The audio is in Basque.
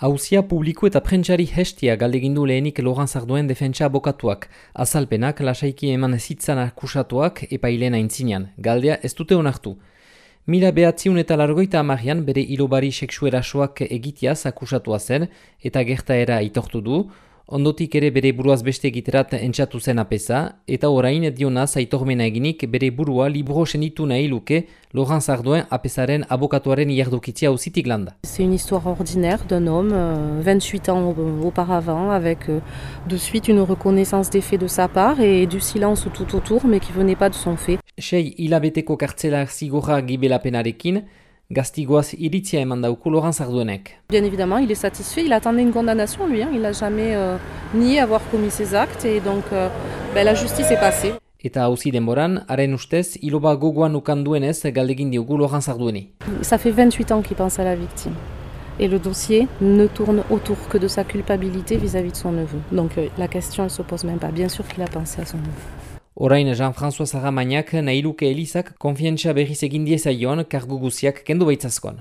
Hauzia publiko eta prentsari hestia galdegindu lehenik Logan Zarduen defentsa abokatuak. Azalpenak lasaiki eman zitzan akusatuak epailen aintzinean. Galdea ez dute onartu. Mila behatziun eta largoita amarian bere ilobari seksuerasoak egitiaz akusatua zen eta gertaera itortu du, ondotik ere bere buruaz beste egiterat entxatu zen apesa, eta orain dionaz aitormena eginik bere burua libro senitu nahi luke Laurent Sarduen apesaren abokatuaren iardokitzia ausitik landa. C'est une histoire ordinaire d'un homme, euh, 28 ans auparavant, avec euh, de suite une reconnaissance des faits de sa part et du silence tout autour, mais qui venait pas de son fait. Sei hilabeteko kartzela zigorra gibelapenarekin, Iritzia eman dauku Laurent Sarduenek. Bien évidemment, il est satisfait. Il attendait une condamnation, lui. Hein. Il n'a jamais euh, nié avoir commis ses actes. Et donc, euh, ben, la justice est passée. Eta hauzi denboran, haren ustez, iloba gogoan ukanduenez galdegin diogu Laurent Sardueni. Ça fait 28 ans qu'il pense à la victime. Et le dossier ne tourne autour que de sa culpabilité vis-à-vis -vis de son neveu. Donc euh, la question ne se pose même pas. Bien sûr qu'il a pensé à son neveu. Orain Jean-François Zaramainak nahi luke Elizak konfientza berriz egin diezaion kargu guziak kendu baitzazkoan.